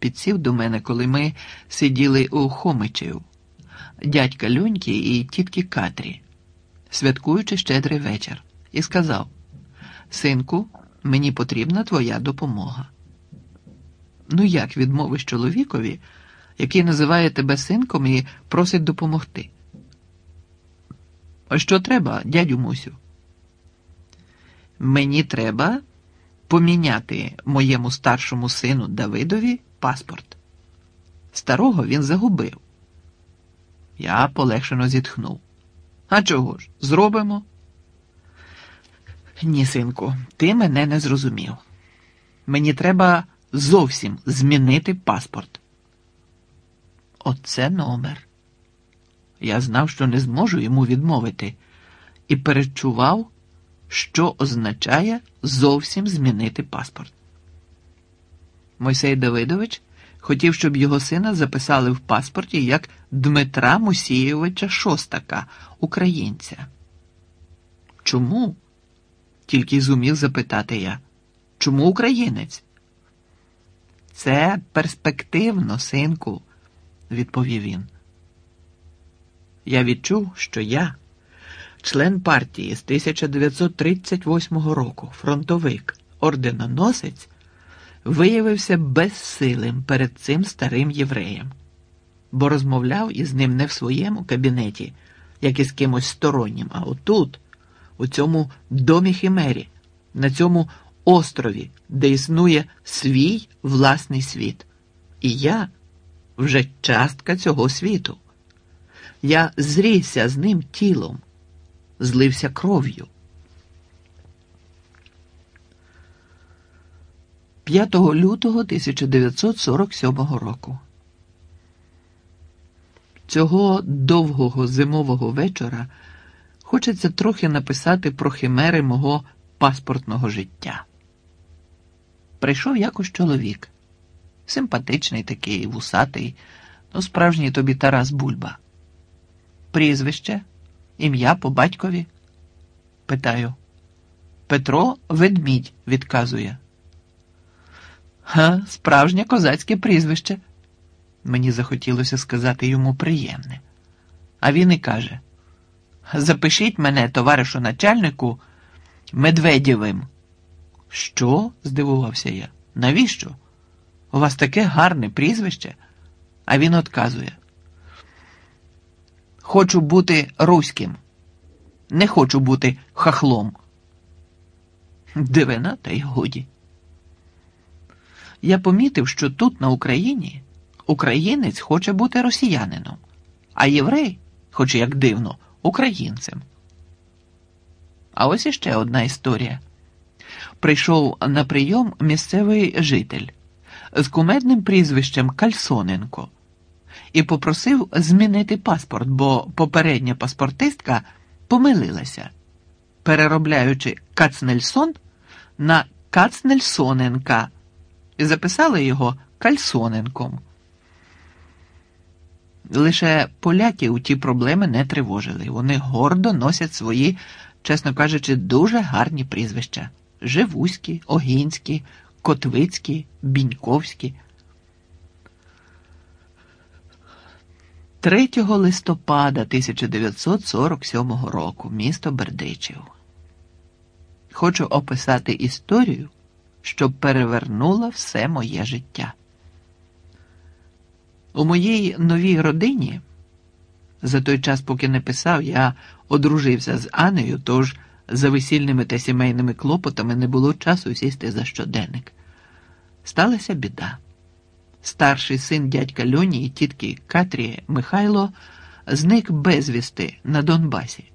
підсів до мене, коли ми сиділи у Хомичів, дядька Люньки і тітки Катрі, святкуючи щедрий вечір, і сказав: Синку, мені потрібна твоя допомога. Ну як відмовиш чоловікові, який називає тебе синком і просить допомогти? Що треба, дядю Мусю? Мені треба поміняти моєму старшому сину Давидові паспорт. Старого він загубив. Я полегшено зітхнув. А чого ж? Зробимо? Ні, синку, ти мене не зрозумів. Мені треба зовсім змінити паспорт. Оце номер. Я знав, що не зможу йому відмовити, і перечував, що означає зовсім змінити паспорт. Мойсей Давидович хотів, щоб його сина записали в паспорті як Дмитра Мусійовича Шостака, українця. Чому? Тільки зумів запитати я. Чому українець? Це перспективно, синку, відповів він. Я відчув, що я, член партії з 1938 року, фронтовик, орденоносець, виявився безсилим перед цим старим євреєм, бо розмовляв із ним не в своєму кабінеті, як із кимось стороннім, а отут, у цьому домі Хімері, на цьому острові, де існує свій власний світ. І я вже частка цього світу. Я зрісся з ним тілом, злився кров'ю. 5 лютого 1947 року. Цього довгого зимового вечора хочеться трохи написати про химери мого паспортного життя. Прийшов якось чоловік, симпатичний такий, вусатий, ну справжній тобі Тарас Бульба. Прізвище, ім'я по батькові? Питаю. Петро ведмідь відказує. Га, справжнє козацьке прізвище. Мені захотілося сказати йому приємне. А він і каже: Запишіть мене, товаришу начальнику, Медведєвим. Що? здивувався я. Навіщо? У вас таке гарне прізвище? А він отказує. Хочу бути руським. Не хочу бути хахлом. Дивина, та й годі. Я помітив, що тут, на Україні, українець хоче бути росіянином, а єврей, хоч як дивно, українцем. А ось іще одна історія. Прийшов на прийом місцевий житель з кумедним прізвищем Кальсоненко і попросив змінити паспорт, бо попередня паспортистка помилилася, переробляючи Кацнельсон на Кацнельсоненка і записали його Кальсоненком. Лише поляків ті проблеми не тривожили. Вони гордо носять свої, чесно кажучи, дуже гарні прізвища: Живуські, Огінські, Котвицькі, Біньковські. 3 листопада 1947 року місто Бердичів. Хочу описати історію, що перевернула все моє життя. У моїй новій родині за той час, поки не писав, я одружився з Анею, тож за весільними та сімейними клопотами не було часу сісти за щоденник. Сталася біда. Старший син дядька Льоні і тітки Катрі Михайло зник безвісти на Донбасі.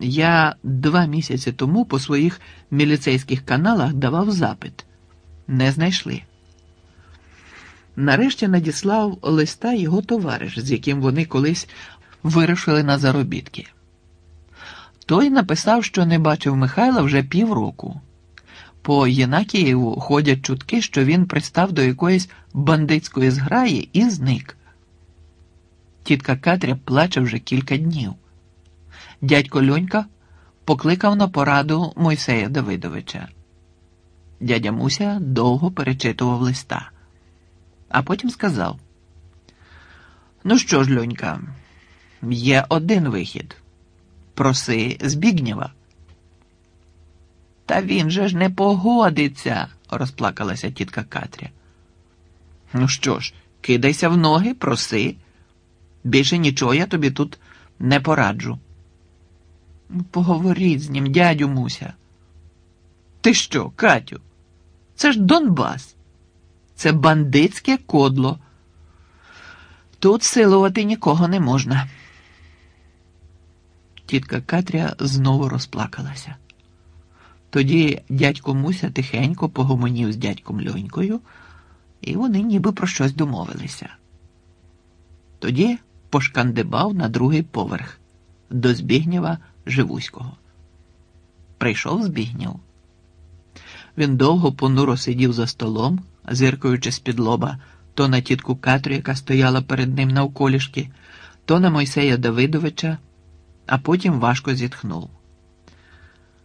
Я два місяці тому по своїх міліцейських каналах давав запит. Не знайшли. Нарешті надіслав листа його товариш, з яким вони колись вирушили на заробітки. Той написав, що не бачив Михайла вже півроку. По Єнакієву ходять чутки, що він пристав до якоїсь бандитської зграї і зник. Тітка Катря плаче вже кілька днів. Дядько Льонька покликав на пораду Мойсея Давидовича. Дядя Муся довго перечитував листа. а потім сказав: Ну що ж, льонька, є один вихід. Проси Збігнєва. Та він же ж не погодиться, розплакалася тітка Катря. Ну що ж, кидайся в ноги, проси. Більше нічого я тобі тут не пораджу. «Ну, Поговоріть з ним, дядю Муся. Ти що, Катю? Це ж Донбас. Це бандитське кодло. Тут силувати нікого не можна. Тітка Катря знову розплакалася. Тоді дядько Муся тихенько погомонів з дядьком Льонькою, і вони ніби про щось домовилися. Тоді пошкандибав на другий поверх до Збігнєва Живуського. Прийшов Збігнєв. Він довго понуро сидів за столом, зиркаючи з-під лоба то на тітку Катрю, яка стояла перед ним навколішки, то на Мойсея Давидовича, а потім важко зітхнув.